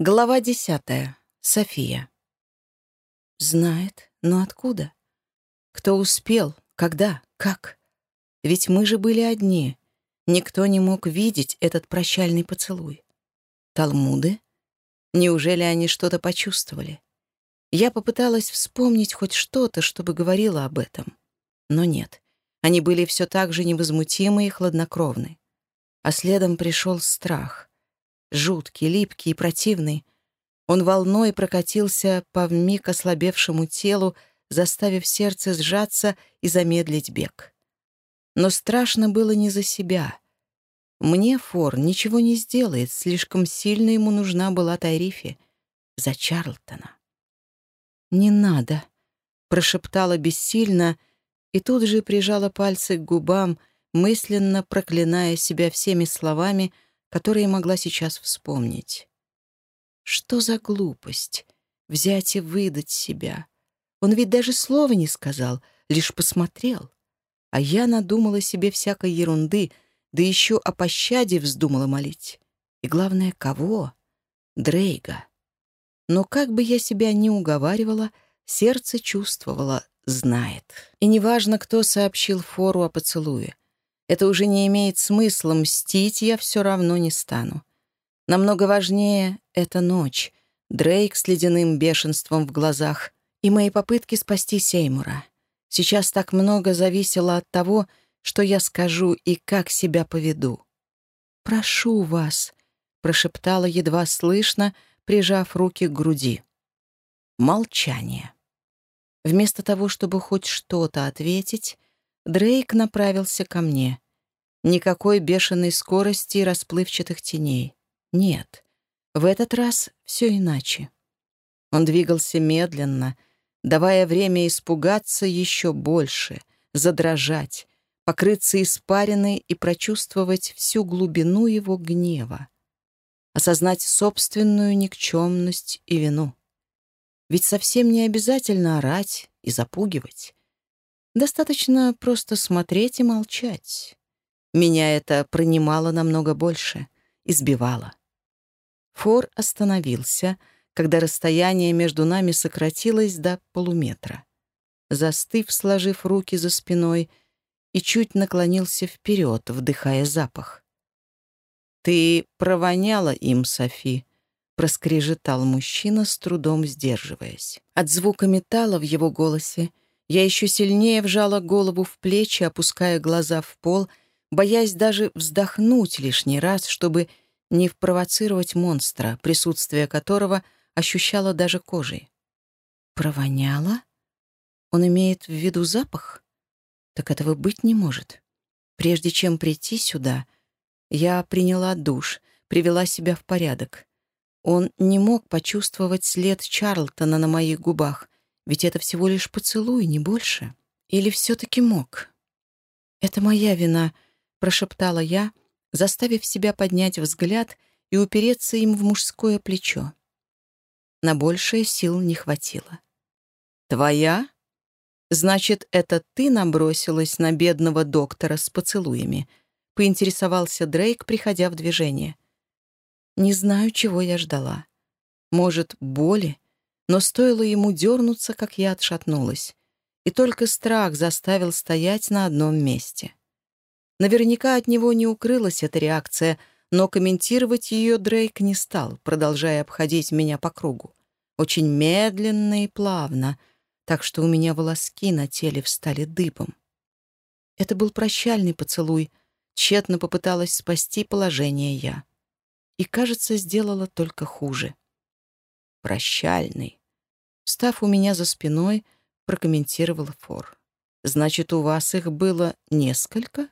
Глава десятая. София. Знает, но откуда? Кто успел? Когда? Как? Ведь мы же были одни. Никто не мог видеть этот прощальный поцелуй. Талмуды? Неужели они что-то почувствовали? Я попыталась вспомнить хоть что-то, чтобы говорила об этом. Но нет. Они были все так же невозмутимы и хладнокровны. А следом пришел страх — жуткий, липкий и противный. Он волной прокатился по вмиг ослабевшему телу, заставив сердце сжаться и замедлить бег. Но страшно было не за себя. Мне Фор ничего не сделает, слишком сильно ему нужна была Тайрифи. За Чарлтона. «Не надо», — прошептала бессильно и тут же прижала пальцы к губам, мысленно проклиная себя всеми словами — которые могла сейчас вспомнить. Что за глупость — взять и выдать себя? Он ведь даже слова не сказал, лишь посмотрел. А я надумала себе всякой ерунды, да еще о пощаде вздумала молить. И главное, кого? Дрейга. Но как бы я себя ни уговаривала, сердце чувствовало, знает. И неважно, кто сообщил Фору о поцелуе. Это уже не имеет смысла, мстить я все равно не стану. Намного важнее — эта ночь, Дрейк с ледяным бешенством в глазах и мои попытки спасти Сеймура. Сейчас так много зависело от того, что я скажу и как себя поведу. «Прошу вас», — прошептала едва слышно, прижав руки к груди. Молчание. Вместо того, чтобы хоть что-то ответить, Дрейк направился ко мне. Никакой бешеной скорости и расплывчатых теней. Нет. В этот раз все иначе. Он двигался медленно, давая время испугаться еще больше, задрожать, покрыться испариной и прочувствовать всю глубину его гнева, осознать собственную никчемность и вину. Ведь совсем не обязательно орать и запугивать. Достаточно просто смотреть и молчать. Меня это пронимало намного больше, избивало. Фор остановился, когда расстояние между нами сократилось до полуметра. Застыв, сложив руки за спиной, и чуть наклонился вперед, вдыхая запах. «Ты провоняла им, Софи», — проскрежетал мужчина, с трудом сдерживаясь. От звука металла в его голосе — я еще сильнее вжала голову в плечи, опуская глаза в пол, боясь даже вздохнуть лишний раз, чтобы не впровоцировать монстра, присутствие которого ощущала даже кожей. Провоняла? Он имеет в виду запах? Так этого быть не может. Прежде чем прийти сюда, я приняла душ, привела себя в порядок. Он не мог почувствовать след Чарлтона на моих губах, ведь это всего лишь поцелуй, не больше. Или все-таки мог? «Это моя вина», — прошептала я, заставив себя поднять взгляд и упереться им в мужское плечо. На большее сил не хватило. «Твоя? Значит, это ты набросилась на бедного доктора с поцелуями?» — поинтересовался Дрейк, приходя в движение. «Не знаю, чего я ждала. Может, боли?» Но стоило ему дернуться, как я отшатнулась. И только страх заставил стоять на одном месте. Наверняка от него не укрылась эта реакция, но комментировать ее Дрейк не стал, продолжая обходить меня по кругу. Очень медленно и плавно, так что у меня волоски на теле встали дыбом. Это был прощальный поцелуй, тщетно попыталась спасти положение я. И, кажется, сделала только хуже прощальный. Встав у меня за спиной, прокомментировал Фор. «Значит, у вас их было несколько?»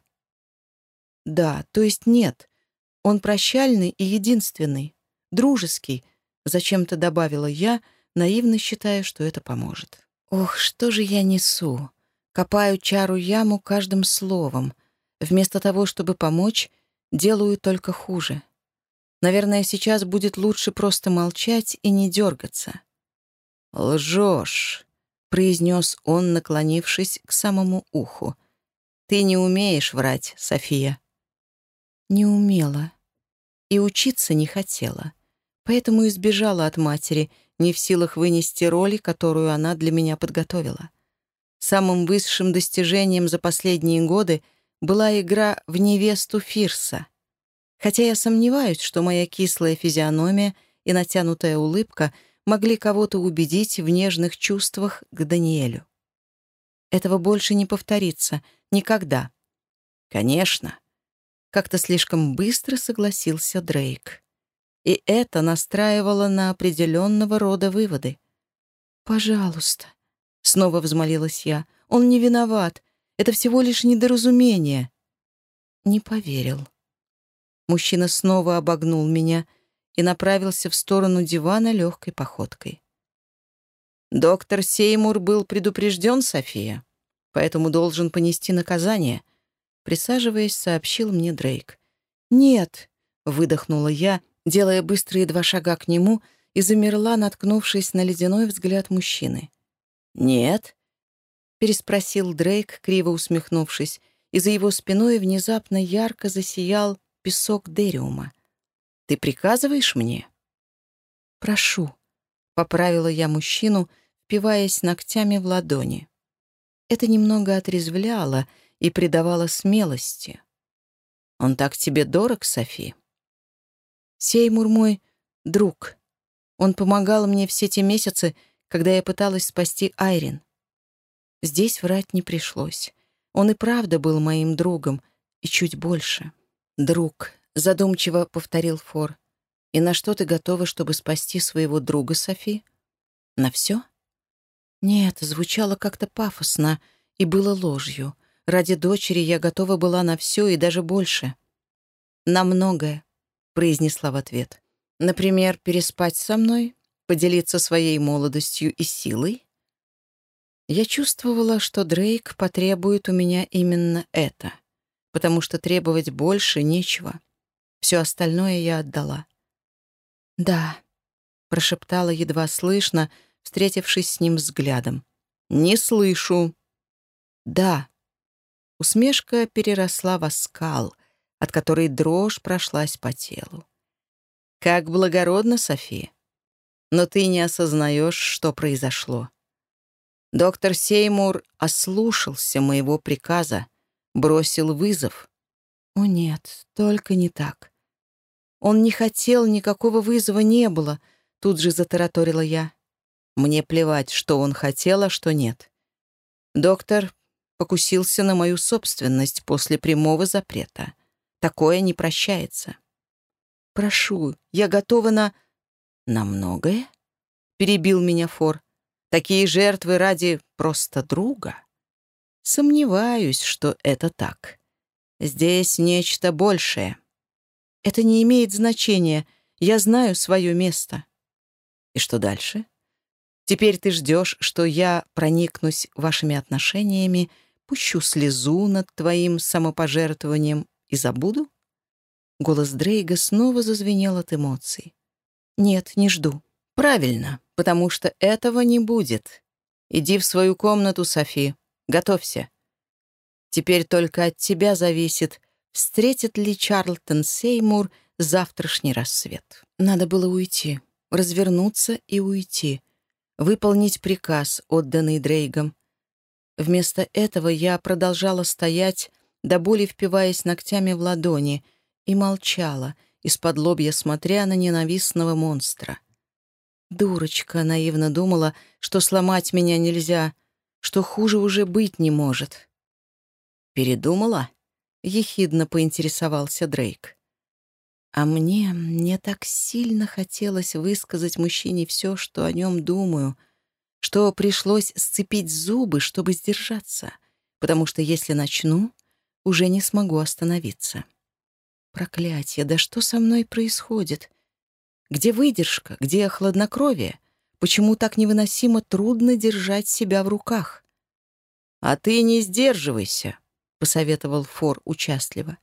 «Да, то есть нет. Он прощальный и единственный. Дружеский», — зачем-то добавила я, наивно считая, что это поможет. «Ох, что же я несу? Копаю чару яму каждым словом. Вместо того, чтобы помочь, делаю только хуже. Наверное, сейчас будет лучше просто молчать и не дергаться. «Лжешь», — произнес он, наклонившись к самому уху. «Ты не умеешь врать, София». «Не умела. И учиться не хотела. Поэтому избежала от матери, не в силах вынести роли, которую она для меня подготовила. Самым высшим достижением за последние годы была игра в невесту Фирса. Хотя я сомневаюсь, что моя кислая физиономия и натянутая улыбка могли кого-то убедить в нежных чувствах к Даниэлю. Этого больше не повторится. Никогда. Конечно. Как-то слишком быстро согласился Дрейк. И это настраивало на определенного рода выводы. «Пожалуйста», — снова взмолилась я, — «он не виноват. Это всего лишь недоразумение». Не поверил. Мужчина снова обогнул меня и направился в сторону дивана легкой походкой. Доктор Сеймур был предупрежден, София, поэтому должен понести наказание. Присаживаясь, сообщил мне Дрейк. «Нет», — выдохнула я, делая быстрые два шага к нему и замерла, наткнувшись на ледяной взгляд мужчины. «Нет?» — переспросил Дрейк, криво усмехнувшись, и за его спиной внезапно ярко засиял песок Дериума. «Ты приказываешь мне?» «Прошу», — поправила я мужчину, — впиваясь ногтями в ладони. Это немного отрезвляло и придавало смелости. «Он так тебе дорог, Софи?» «Сеймур мой друг. Он помогал мне все те месяцы, когда я пыталась спасти Айрин. Здесь врать не пришлось. Он и правда был моим другом, и чуть больше. «Друг», — задумчиво повторил Фор. «И на что ты готова, чтобы спасти своего друга, Софи? На все?» Нет, звучало как-то пафосно и было ложью. Ради дочери я готова была на все и даже больше. «На многое», — произнесла в ответ. «Например, переспать со мной, поделиться своей молодостью и силой?» Я чувствовала, что Дрейк потребует у меня именно это, потому что требовать больше нечего. Все остальное я отдала. «Да», — прошептала едва слышно, — встретившись с ним взглядом. «Не слышу». «Да». Усмешка переросла в оскал, от которой дрожь прошлась по телу. «Как благородно, София. Но ты не осознаешь, что произошло. Доктор Сеймур ослушался моего приказа, бросил вызов. О нет, только не так. Он не хотел, никакого вызова не было, тут же затараторила я. Мне плевать, что он хотел, а что нет. Доктор покусился на мою собственность после прямого запрета. Такое не прощается. «Прошу, я готова на...» «На многое?» — перебил меня Фор. «Такие жертвы ради просто друга?» «Сомневаюсь, что это так. Здесь нечто большее. Это не имеет значения. Я знаю свое место». «И что дальше?» Теперь ты ждешь, что я проникнусь вашими отношениями, пущу слезу над твоим самопожертвованием и забуду?» Голос Дрейга снова зазвенел от эмоций. «Нет, не жду. Правильно, потому что этого не будет. Иди в свою комнату, Софи. Готовься. Теперь только от тебя зависит, встретит ли Чарлтон Сеймур завтрашний рассвет. Надо было уйти, развернуться и уйти — выполнить приказ, отданный Дрейгом. Вместо этого я продолжала стоять, до боли впиваясь ногтями в ладони, и молчала, из-под лобья смотря на ненавистного монстра. Дурочка наивно думала, что сломать меня нельзя, что хуже уже быть не может. «Передумала?» — ехидно поинтересовался Дрейк. А мне, мне так сильно хотелось высказать мужчине все, что о нем думаю, что пришлось сцепить зубы, чтобы сдержаться, потому что если начну, уже не смогу остановиться. Проклятие, да что со мной происходит? Где выдержка, где хладнокровие? Почему так невыносимо трудно держать себя в руках? «А ты не сдерживайся», — посоветовал Фор участливо.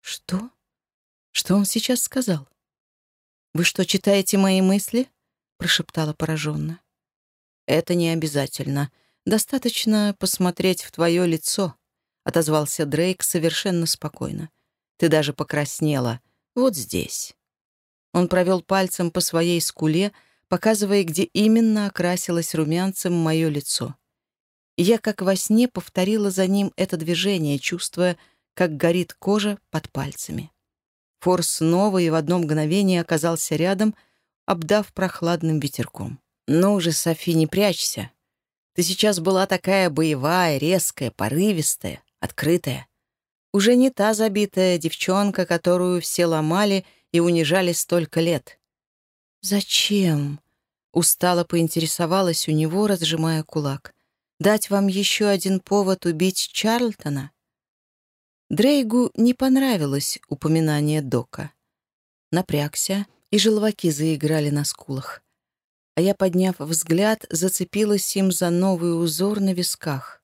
«Что?» Что он сейчас сказал? «Вы что, читаете мои мысли?» — прошептала пораженно. «Это не обязательно. Достаточно посмотреть в твое лицо», — отозвался Дрейк совершенно спокойно. «Ты даже покраснела. Вот здесь». Он провел пальцем по своей скуле, показывая, где именно окрасилось румянцем мое лицо. Я, как во сне, повторила за ним это движение, чувствуя, как горит кожа под пальцами. Форс снова и в одно мгновение оказался рядом, обдав прохладным ветерком. «Ну же, Софи, не прячься. Ты сейчас была такая боевая, резкая, порывистая, открытая. Уже не та забитая девчонка, которую все ломали и унижали столько лет. «Зачем?» — устало поинтересовалась у него, разжимая кулак. «Дать вам еще один повод убить Чарльтона?» Дрейгу не понравилось упоминание Дока. Напрягся, и желваки заиграли на скулах. А я, подняв взгляд, зацепилась им за новый узор на висках.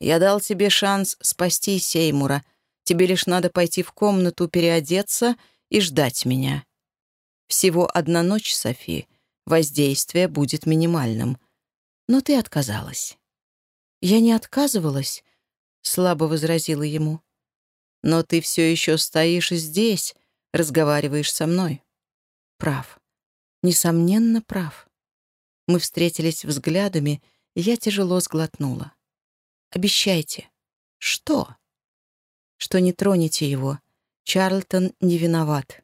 «Я дал тебе шанс спасти Сеймура», Тебе лишь надо пойти в комнату переодеться и ждать меня. Всего одна ночь, Софи. Воздействие будет минимальным. Но ты отказалась. Я не отказывалась, слабо возразила ему. Но ты все еще стоишь здесь, разговариваешь со мной. Прав. Несомненно, прав. Мы встретились взглядами, и я тяжело сглотнула. Обещайте. Что? что не тронете его. Чарльтон не виноват.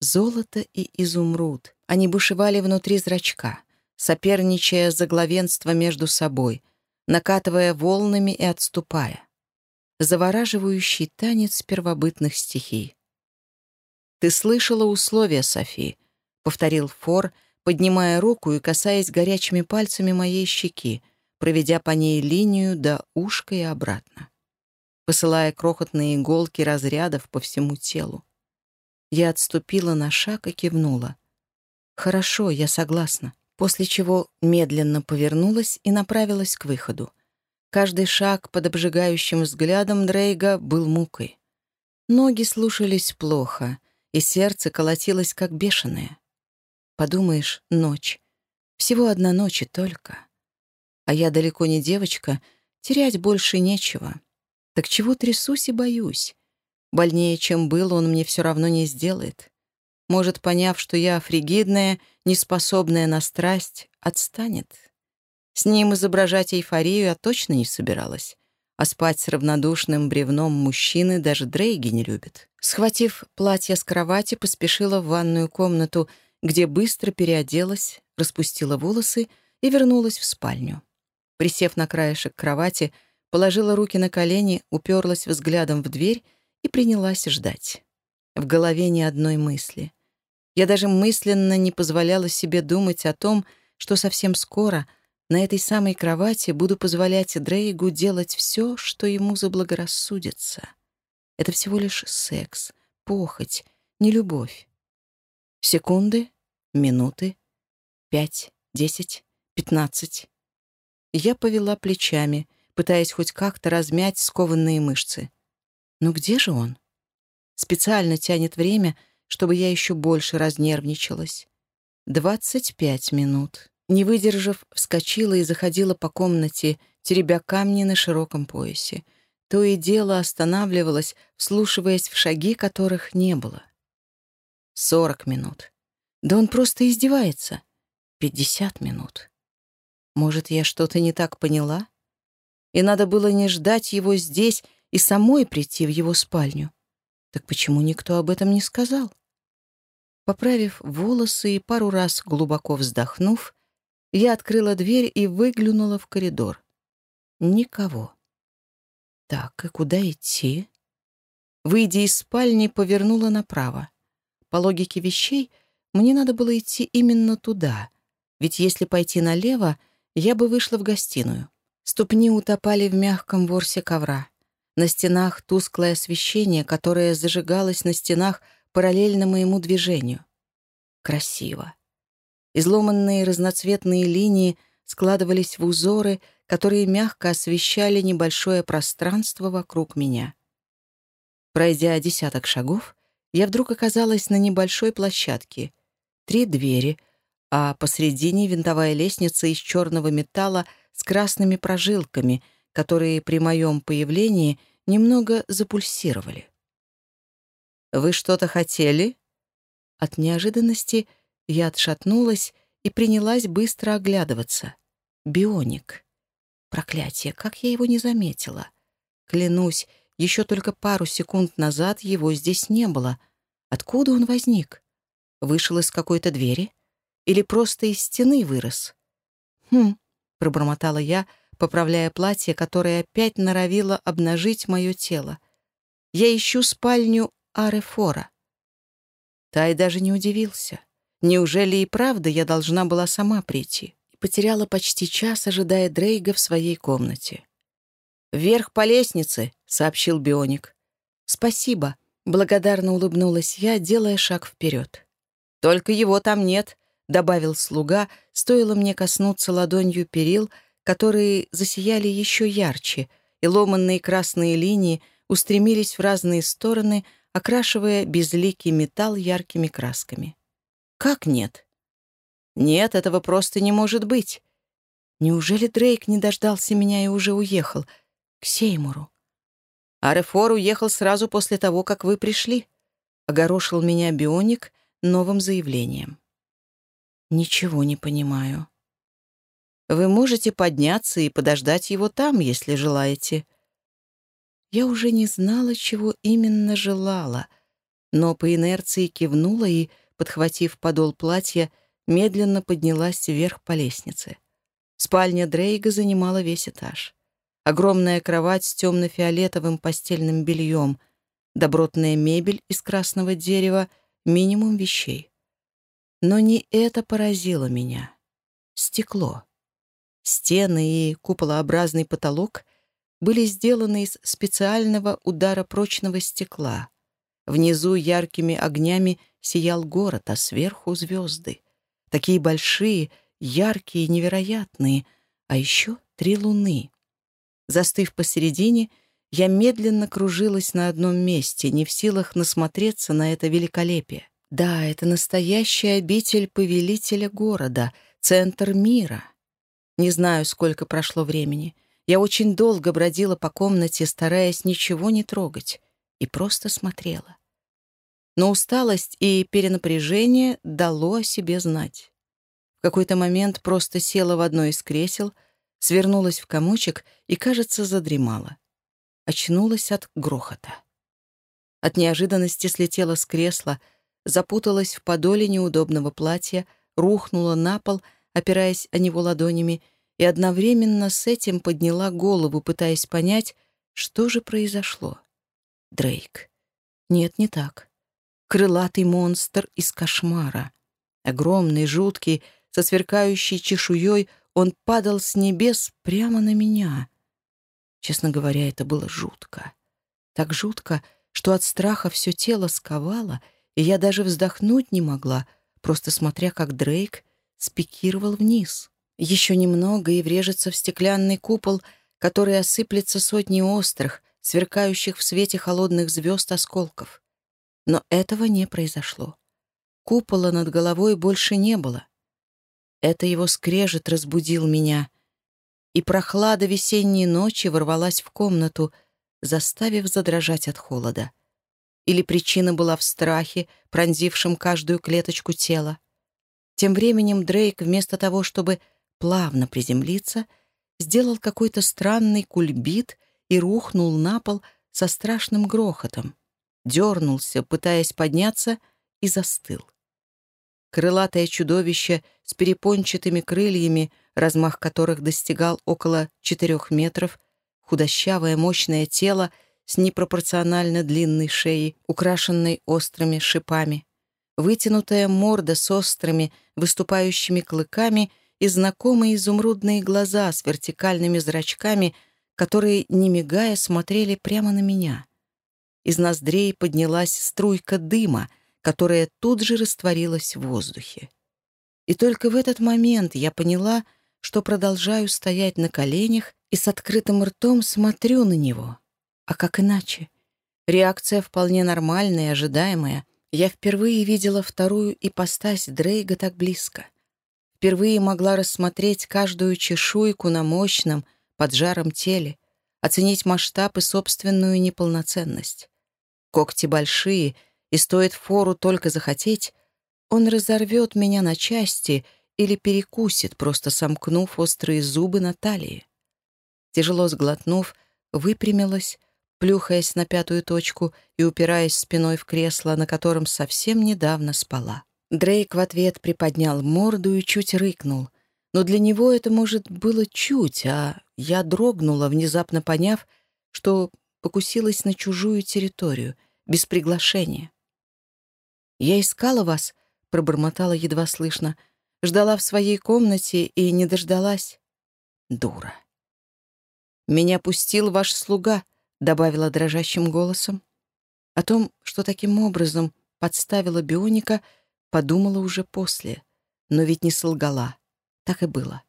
Золото и изумруд. Они бушевали внутри зрачка, соперничая за главенство между собой, накатывая волнами и отступая. Завораживающий танец первобытных стихий. «Ты слышала условия, Софи», — повторил Фор, поднимая руку и касаясь горячими пальцами моей щеки, проведя по ней линию до ушка и обратно посылая крохотные иголки разрядов по всему телу. Я отступила на шаг и кивнула. «Хорошо, я согласна», после чего медленно повернулась и направилась к выходу. Каждый шаг под обжигающим взглядом Дрейга был мукой. Ноги слушались плохо, и сердце колотилось как бешеное. Подумаешь, ночь. Всего одна ночь и только. А я далеко не девочка, терять больше нечего. Так чего трясусь и боюсь? Больнее, чем было, он мне все равно не сделает. Может, поняв, что я фригидная, неспособная на страсть, отстанет. С ним изображать эйфорию я точно не собиралась. А спать с равнодушным бревном мужчины даже Дрейги не любит. Схватив платье с кровати, поспешила в ванную комнату, где быстро переоделась, распустила волосы и вернулась в спальню. Присев на краешек кровати, положила руки на колени, уперлась взглядом в дверь и принялась ждать. В голове ни одной мысли. Я даже мысленно не позволяла себе думать о том, что совсем скоро на этой самой кровати буду позволять Дрейгу делать все, что ему заблагорассудится. Это всего лишь секс, похоть, не любовь. Секунды, минуты, пять, десять, пятнадцать. Я повела плечами — пытаясь хоть как-то размять скованные мышцы. Но где же он? Специально тянет время, чтобы я еще больше разнервничалась. Двадцать пять минут. Не выдержав, вскочила и заходила по комнате, теребя камни на широком поясе. То и дело останавливалась, вслушиваясь в шаги, которых не было. Сорок минут. Да он просто издевается. Пятьдесят минут. Может, я что-то не так поняла? и надо было не ждать его здесь и самой прийти в его спальню. Так почему никто об этом не сказал? Поправив волосы и пару раз глубоко вздохнув, я открыла дверь и выглянула в коридор. Никого. Так, и куда идти? Выйдя из спальни, повернула направо. По логике вещей, мне надо было идти именно туда, ведь если пойти налево, я бы вышла в гостиную. Ступни утопали в мягком ворсе ковра. На стенах тусклое освещение, которое зажигалось на стенах параллельно моему движению. Красиво. Изломанные разноцветные линии складывались в узоры, которые мягко освещали небольшое пространство вокруг меня. Пройдя десяток шагов, я вдруг оказалась на небольшой площадке. Три двери, а посредине винтовая лестница из черного металла с красными прожилками, которые при моем появлении немного запульсировали. «Вы что-то хотели?» От неожиданности я отшатнулась и принялась быстро оглядываться. Бионик. Проклятие, как я его не заметила. Клянусь, еще только пару секунд назад его здесь не было. Откуда он возник? Вышел из какой-то двери? Или просто из стены вырос? «Хм», — пробормотала я, поправляя платье, которое опять норовило обнажить мое тело. «Я ищу спальню Арефора». Тай даже не удивился. Неужели и правда я должна была сама прийти? И потеряла почти час, ожидая Дрейга в своей комнате. «Вверх по лестнице», — сообщил Бионик. «Спасибо», — благодарно улыбнулась я, делая шаг вперед. «Только его там нет», — добавил слуга, стоило мне коснуться ладонью перил, которые засияли еще ярче, и ломанные красные линии устремились в разные стороны, окрашивая безликий металл яркими красками. «Как нет?» «Нет, этого просто не может быть. Неужели Дрейк не дождался меня и уже уехал? К Сеймуру?» «Арефор уехал сразу после того, как вы пришли», — огорошил меня Бионик новым заявлением. «Ничего не понимаю». «Вы можете подняться и подождать его там, если желаете». Я уже не знала, чего именно желала, но по инерции кивнула и, подхватив подол платья, медленно поднялась вверх по лестнице. Спальня Дрейга занимала весь этаж. Огромная кровать с темно-фиолетовым постельным бельем, добротная мебель из красного дерева, минимум вещей. Но не это поразило меня. Стекло. Стены и куполообразный потолок были сделаны из специального удара прочного стекла. Внизу яркими огнями сиял город, а сверху — звезды. Такие большие, яркие, невероятные, а еще три луны. Застыв посередине, я медленно кружилась на одном месте, не в силах насмотреться на это великолепие. Да, это настоящая обитель повелителя города, центр мира. Не знаю, сколько прошло времени. Я очень долго бродила по комнате, стараясь ничего не трогать, и просто смотрела. Но усталость и перенапряжение дало о себе знать. В какой-то момент просто села в одно из кресел, свернулась в комочек и, кажется, задремала. Очнулась от грохота. От неожиданности слетела с кресла, запуталась в подоле неудобного платья, рухнула на пол, опираясь о него ладонями, и одновременно с этим подняла голову, пытаясь понять, что же произошло. Дрейк. Нет, не так крылатый монстр из кошмара. Огромный, жуткий, со сверкающей чешуей, он падал с небес прямо на меня. Честно говоря, это было жутко. Так жутко, что от страха все тело сковало, и я даже вздохнуть не могла, просто смотря, как Дрейк спикировал вниз. Еще немного и врежется в стеклянный купол, который осыплется сотни острых, сверкающих в свете холодных звезд осколков. Но этого не произошло. Купола над головой больше не было. Это его скрежет разбудил меня, и прохлада весенней ночи ворвалась в комнату, заставив задрожать от холода. Или причина была в страхе, пронзившем каждую клеточку тела. Тем временем Дрейк, вместо того, чтобы плавно приземлиться, сделал какой-то странный кульбит и рухнул на пол со страшным грохотом дернулся, пытаясь подняться, и застыл. Крылатое чудовище с перепончатыми крыльями, размах которых достигал около четырех метров, худощавое мощное тело с непропорционально длинной шеей, украшенной острыми шипами, вытянутая морда с острыми, выступающими клыками и знакомые изумрудные глаза с вертикальными зрачками, которые, не мигая, смотрели прямо на меня. Из ноздрей поднялась струйка дыма, которая тут же растворилась в воздухе. И только в этот момент я поняла, что продолжаю стоять на коленях и с открытым ртом смотрю на него. А как иначе? Реакция вполне нормальная и ожидаемая. Я впервые видела вторую ипостась Дрейга так близко. Впервые могла рассмотреть каждую чешуйку на мощном, под жаром теле, оценить масштаб и собственную неполноценность. Когти большие, и стоит фору только захотеть, он разорвет меня на части или перекусит, просто сомкнув острые зубы на талии. Тяжело сглотнув, выпрямилась, плюхаясь на пятую точку и упираясь спиной в кресло, на котором совсем недавно спала. Дрейк в ответ приподнял морду и чуть рыкнул. Но для него это, может, было чуть, а я дрогнула, внезапно поняв, что покусилась на чужую территорию, без приглашения. «Я искала вас», — пробормотала едва слышно, ждала в своей комнате и не дождалась. Дура. «Меня пустил ваш слуга», — добавила дрожащим голосом. О том, что таким образом подставила бионика, подумала уже после. Но ведь не солгала. Так и было.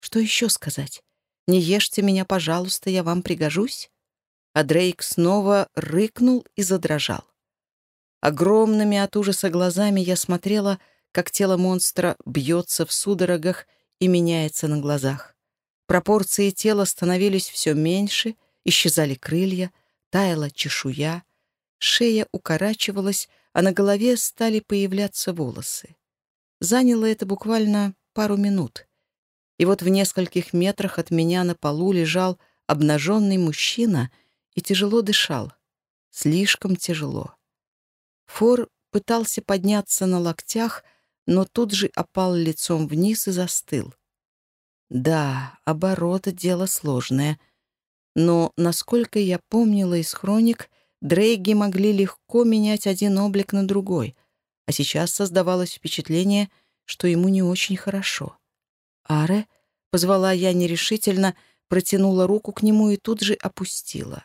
Что еще сказать? «Не ешьте меня, пожалуйста, я вам пригожусь?» А Дрейк снова рыкнул и задрожал. Огромными от ужаса глазами я смотрела, как тело монстра бьется в судорогах и меняется на глазах. Пропорции тела становились все меньше, исчезали крылья, таяла чешуя, шея укорачивалась, а на голове стали появляться волосы. Заняло это буквально пару минут. И вот в нескольких метрах от меня на полу лежал обнаженный мужчина и тяжело дышал. Слишком тяжело. Фор пытался подняться на локтях, но тут же опал лицом вниз и застыл. Да, обороты — дело сложное. Но, насколько я помнила из хроник, Дрейги могли легко менять один облик на другой, а сейчас создавалось впечатление, что ему не очень хорошо. «Аре?» — позвала я нерешительно, протянула руку к нему и тут же опустила.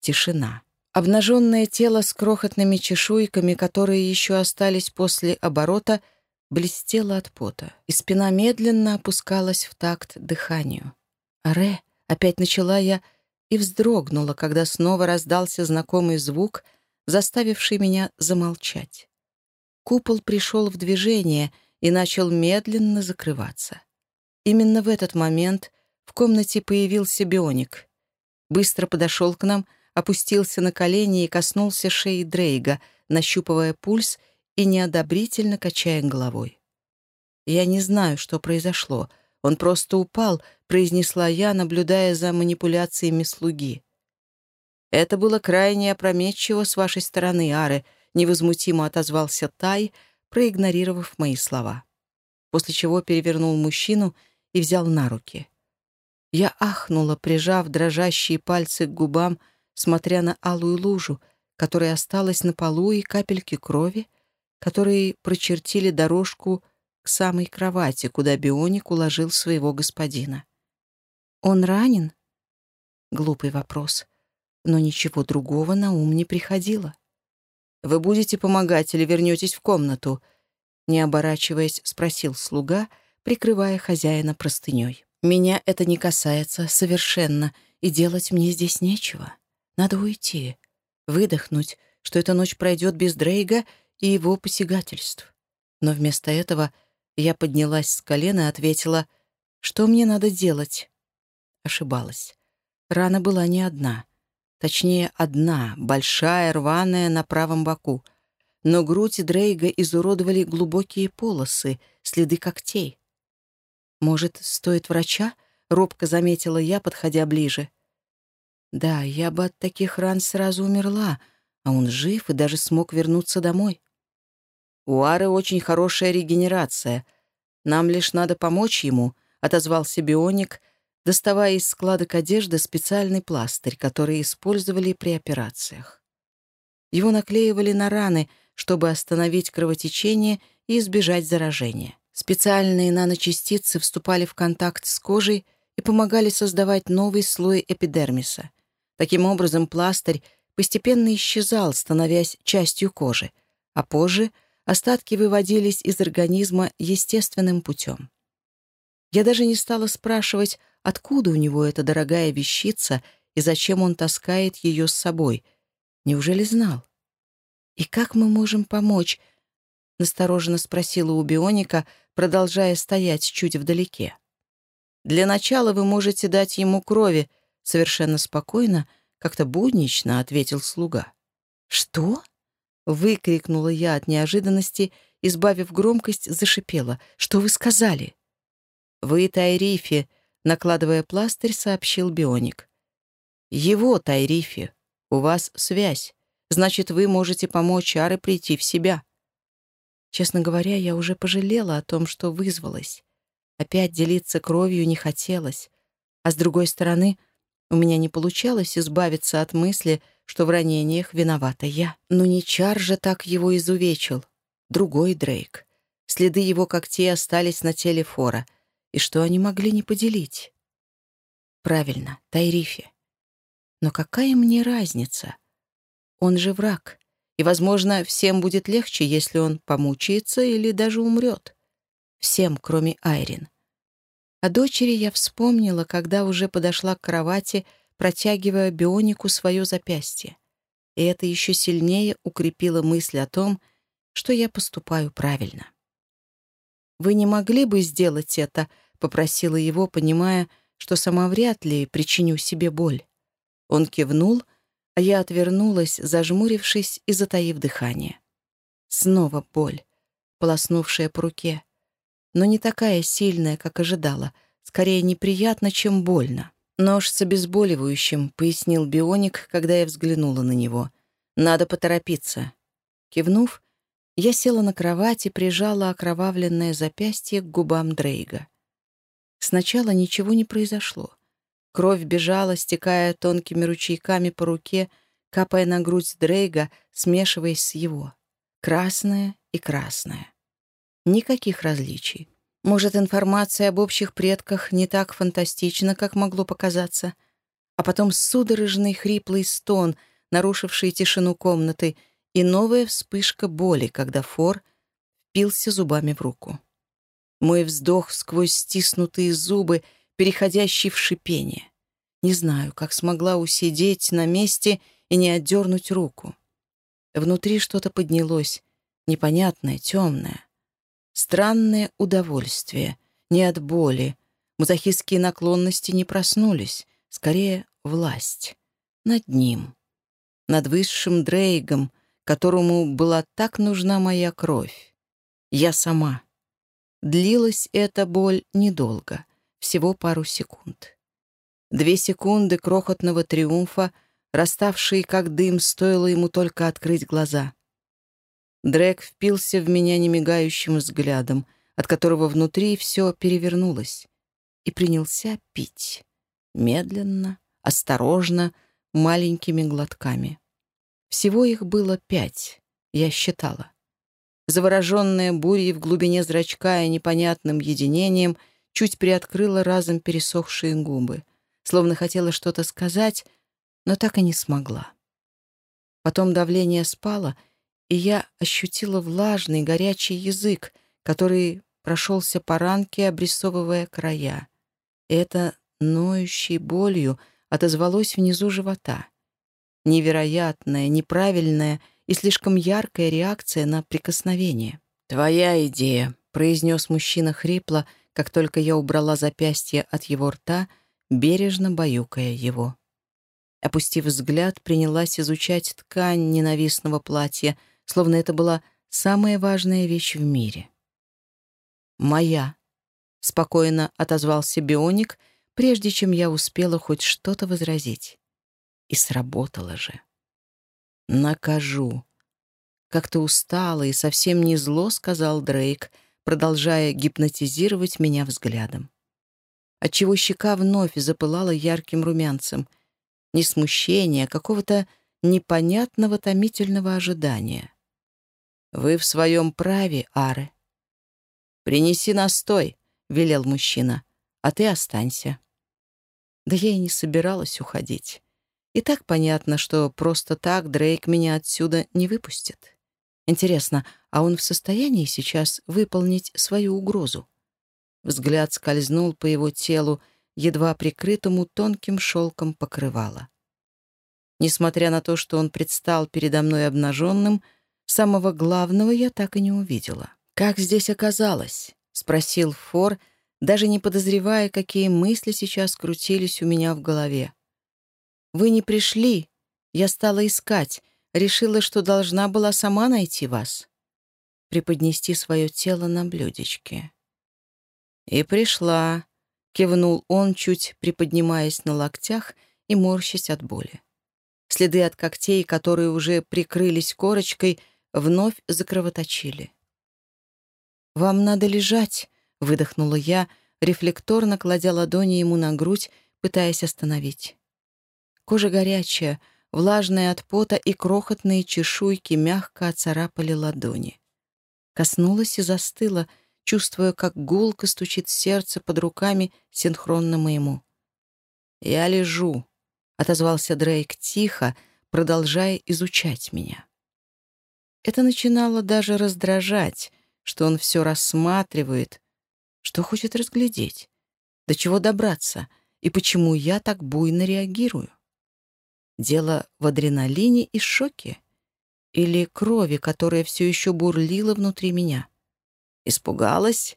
Тишина. Обнаженное тело с крохотными чешуйками, которые еще остались после оборота — блестела от пота, и спина медленно опускалась в такт дыханию. «Аре!» — опять начала я и вздрогнула, когда снова раздался знакомый звук, заставивший меня замолчать. Купол пришел в движение и начал медленно закрываться. Именно в этот момент в комнате появился бионик. Быстро подошел к нам, опустился на колени и коснулся шеи Дрейга, нащупывая пульс и неодобрительно качая головой. «Я не знаю, что произошло. Он просто упал», — произнесла я, наблюдая за манипуляциями слуги. «Это было крайне опрометчиво с вашей стороны, Ары», — невозмутимо отозвался Тай, проигнорировав мои слова. После чего перевернул мужчину и взял на руки. Я ахнула, прижав дрожащие пальцы к губам, смотря на алую лужу, которая осталась на полу и капельки крови, которые прочертили дорожку самой кровати, куда Бионик уложил своего господина. «Он ранен?» Глупый вопрос, но ничего другого на ум не приходило. «Вы будете помогать или вернетесь в комнату?» Не оборачиваясь, спросил слуга, прикрывая хозяина простыней. «Меня это не касается совершенно, и делать мне здесь нечего. Надо уйти, выдохнуть, что эта ночь пройдет без Дрейга и его посягательств. Но вместо этого я поднялась с колена и ответила, что мне надо делать. Ошибалась. Рана была не одна. Точнее, одна, большая, рваная на правом боку. Но грудь Дрейга изуродовали глубокие полосы, следы когтей. «Может, стоит врача?» — робко заметила я, подходя ближе. «Да, я бы от таких ран сразу умерла, а он жив и даже смог вернуться домой. «У Ары очень хорошая регенерация. Нам лишь надо помочь ему», — отозвался Бионик, доставая из складок одежды специальный пластырь, который использовали при операциях. Его наклеивали на раны, чтобы остановить кровотечение и избежать заражения. Специальные наночастицы вступали в контакт с кожей и помогали создавать новый слой эпидермиса. Таким образом, пластырь постепенно исчезал, становясь частью кожи, а позже — Остатки выводились из организма естественным путем. Я даже не стала спрашивать, откуда у него эта дорогая вещица и зачем он таскает ее с собой. Неужели знал? «И как мы можем помочь?» — настороженно спросила у Бионика, продолжая стоять чуть вдалеке. «Для начала вы можете дать ему крови», — совершенно спокойно, как-то буднично ответил слуга. «Что?» Выкрикнула я от неожиданности, избавив громкость, зашипела. «Что вы сказали?» «Вы Тайрифи», — накладывая пластырь, сообщил Бионик. «Его Тайрифи. У вас связь. Значит, вы можете помочь Ары прийти в себя». Честно говоря, я уже пожалела о том, что вызвалась. Опять делиться кровью не хотелось. А с другой стороны, у меня не получалось избавиться от мысли, что в ранениях виновата я. Но не Чар же так его изувечил. Другой Дрейк. Следы его когтей остались на теле Фора. И что они могли не поделить? Правильно, Тайрифе. Но какая мне разница? Он же враг. И, возможно, всем будет легче, если он помучается или даже умрет. Всем, кроме Айрин. О дочери я вспомнила, когда уже подошла к кровати, протягивая бионику свое запястье. И это еще сильнее укрепило мысль о том, что я поступаю правильно. «Вы не могли бы сделать это?» — попросила его, понимая, что сама вряд ли причиню себе боль. Он кивнул, а я отвернулась, зажмурившись и затаив дыхание. Снова боль, полоснувшая по руке. Но не такая сильная, как ожидала, скорее неприятно, чем больно. «Нож с обезболивающим», — пояснил Бионик, когда я взглянула на него. «Надо поторопиться». Кивнув, я села на кровать и прижала окровавленное запястье к губам Дрейга. Сначала ничего не произошло. Кровь бежала, стекая тонкими ручейками по руке, капая на грудь Дрейга, смешиваясь с его. Красная и красная. Никаких различий. Может, информация об общих предках не так фантастична, как могло показаться? А потом судорожный хриплый стон, нарушивший тишину комнаты, и новая вспышка боли, когда Фор впился зубами в руку. Мой вздох сквозь стиснутые зубы, переходящий в шипение. Не знаю, как смогла усидеть на месте и не отдернуть руку. Внутри что-то поднялось, непонятное, темное. Странное удовольствие, не от боли. Музахистские наклонности не проснулись, скорее власть. Над ним. Над высшим Дрейгом, которому была так нужна моя кровь. Я сама. Длилась эта боль недолго, всего пару секунд. Две секунды крохотного триумфа, расставшие как дым, стоило ему только открыть глаза. Дрек впился в меня немигающим взглядом, от которого внутри все перевернулось, и принялся пить. Медленно, осторожно, маленькими глотками. Всего их было пять, я считала. Завороженная бурей в глубине зрачка и непонятным единением чуть приоткрыла разом пересохшие губы, словно хотела что-то сказать, но так и не смогла. Потом давление спало — и я ощутила влажный горячий язык, который прошелся по ранке, обрисовывая края. Это ноющей болью отозвалось внизу живота. Невероятная, неправильная и слишком яркая реакция на прикосновение. «Твоя идея», — произнес мужчина хрипло, как только я убрала запястье от его рта, бережно баюкая его. Опустив взгляд, принялась изучать ткань ненавистного платья, словно это была самая важная вещь в мире. «Моя», — спокойно отозвался Бионик, прежде чем я успела хоть что-то возразить. И сработало же. «Накажу». Как-то устало и совсем не зло, сказал Дрейк, продолжая гипнотизировать меня взглядом. Отчего щека вновь запылала ярким румянцем. Не смущения, а какого-то непонятного томительного ожидания. «Вы в своем праве, Аре». «Принеси настой», — велел мужчина, — «а ты останься». Да я и не собиралась уходить. И так понятно, что просто так Дрейк меня отсюда не выпустит. Интересно, а он в состоянии сейчас выполнить свою угрозу? Взгляд скользнул по его телу, едва прикрытому тонким шелком покрывала. Несмотря на то, что он предстал передо мной обнаженным, — Самого главного я так и не увидела. «Как здесь оказалось?» — спросил Фор, даже не подозревая, какие мысли сейчас крутились у меня в голове. «Вы не пришли. Я стала искать. решила, что должна была сама найти вас. Преподнести свое тело на блюдечке. И пришла, кивнул он, чуть приподнимаясь на локтях и морщась от боли. Следы от когтей, которые уже прикрылись корочкой, вновь закровоточили. «Вам надо лежать», — выдохнула я, рефлекторно кладя ладони ему на грудь, пытаясь остановить. Кожа горячая, влажная от пота, и крохотные чешуйки мягко оцарапали ладони. Коснулась и застыла, чувствуя, как гулко стучит сердце под руками синхронно моему. «Я лежу», — отозвался Дрейк тихо, продолжая изучать меня. Это начинало даже раздражать, что он все рассматривает, что хочет разглядеть, до чего добраться и почему я так буйно реагирую. Дело в адреналине и шоке? Или крови, которая все еще бурлила внутри меня? Испугалась?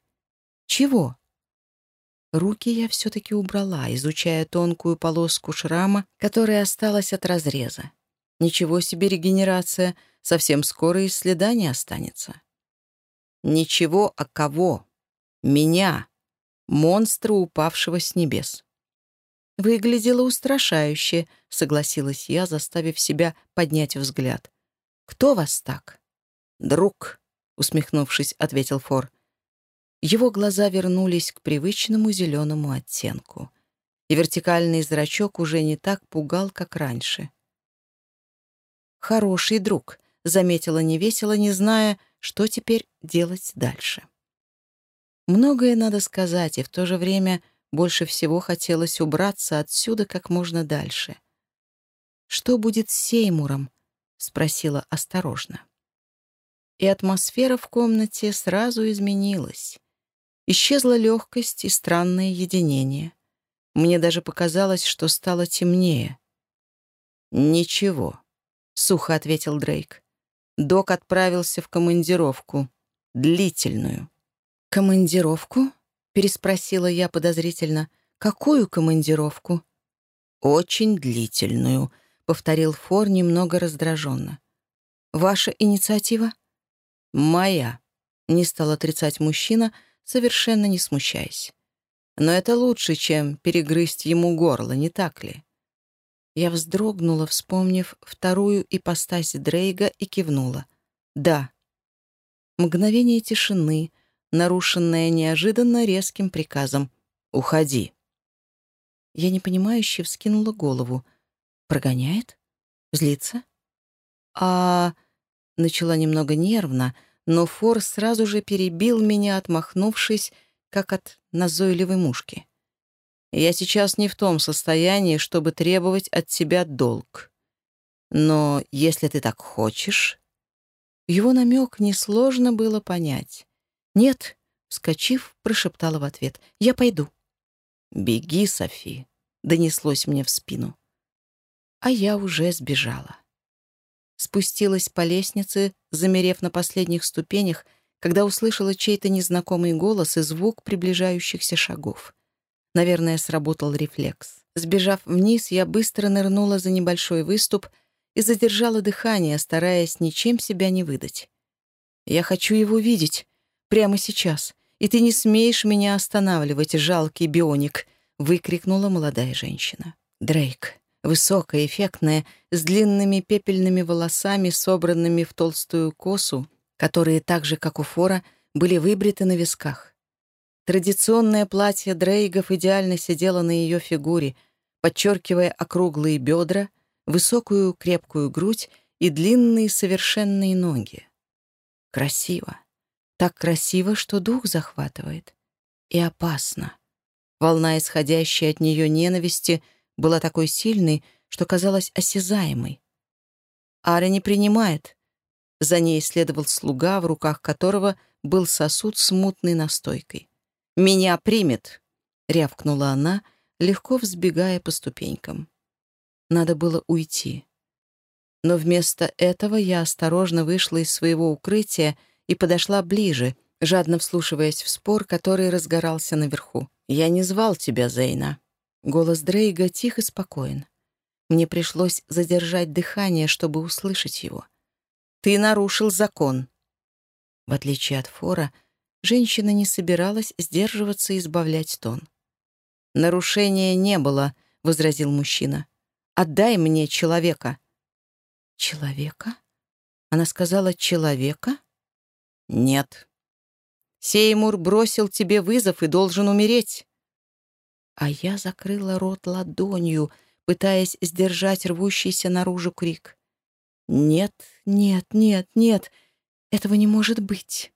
Чего? Руки я все-таки убрала, изучая тонкую полоску шрама, которая осталась от разреза. Ничего себе регенерация, совсем скоро и следа не останется. Ничего, а кого? Меня, монстра, упавшего с небес. «Выглядело устрашающе», — согласилась я, заставив себя поднять взгляд. «Кто вас так?» «Друг», — усмехнувшись, ответил Фор. Его глаза вернулись к привычному зеленому оттенку, и вертикальный зрачок уже не так пугал, как раньше. «Хороший друг», — заметила невесело, не зная, что теперь делать дальше. Многое надо сказать, и в то же время больше всего хотелось убраться отсюда как можно дальше. «Что будет с Сеймуром?» — спросила осторожно. И атмосфера в комнате сразу изменилась. Исчезла легкость и странное единение. Мне даже показалось, что стало темнее. «Ничего», — сухо ответил Дрейк. Док отправился в командировку. Длительную. «Командировку?» Переспросила я подозрительно. «Какую командировку?» «Очень длительную», — повторил Фор немного раздраженно. «Ваша инициатива?» «Моя», — не стал отрицать мужчина, совершенно не смущаясь. «Но это лучше, чем перегрызть ему горло, не так ли?» Я вздрогнула, вспомнив вторую ипостась Дрейга, и кивнула. «Да». Мгновение тишины — нарушенная неожиданно резким приказом «Уходи». Я непонимающе вскинула голову. «Прогоняет? Злится?» «А...» — начала немного нервно, но Фор сразу же перебил меня, отмахнувшись, как от назойливой мушки. «Я сейчас не в том состоянии, чтобы требовать от тебя долг. Но если ты так хочешь...» Его намек несложно было понять. «Нет», — вскочив, прошептала в ответ. «Я пойду». «Беги, Софи», — донеслось мне в спину. А я уже сбежала. Спустилась по лестнице, замерев на последних ступенях, когда услышала чей-то незнакомый голос и звук приближающихся шагов. Наверное, сработал рефлекс. Сбежав вниз, я быстро нырнула за небольшой выступ и задержала дыхание, стараясь ничем себя не выдать. «Я хочу его видеть», Прямо сейчас. И ты не смеешь меня останавливать, жалкий бионик!» — выкрикнула молодая женщина. Дрейк, высокая, эффектная, с длинными пепельными волосами, собранными в толстую косу, которые так же, как у Фора, были выбриты на висках. Традиционное платье Дрейгов идеально сидело на ее фигуре, подчеркивая округлые бедра, высокую крепкую грудь и длинные совершенные ноги. Красиво. Так красиво, что дух захватывает. И опасно. Волна, исходящая от нее ненависти, была такой сильной, что казалась осязаемой. Аря не принимает. За ней следовал слуга, в руках которого был сосуд с мутной настойкой. «Меня примет!» — рявкнула она, легко взбегая по ступенькам. Надо было уйти. Но вместо этого я осторожно вышла из своего укрытия и подошла ближе, жадно вслушиваясь в спор, который разгорался наверху. «Я не звал тебя, Зейна». Голос Дрейга тих и спокоен. Мне пришлось задержать дыхание, чтобы услышать его. «Ты нарушил закон». В отличие от Фора, женщина не собиралась сдерживаться и избавлять тон. «Нарушения не было», — возразил мужчина. «Отдай мне человека». «Человека?» Она сказала «человека»? «Нет». «Сеймур бросил тебе вызов и должен умереть». А я закрыла рот ладонью, пытаясь сдержать рвущийся наружу крик. «Нет, нет, нет, нет, этого не может быть».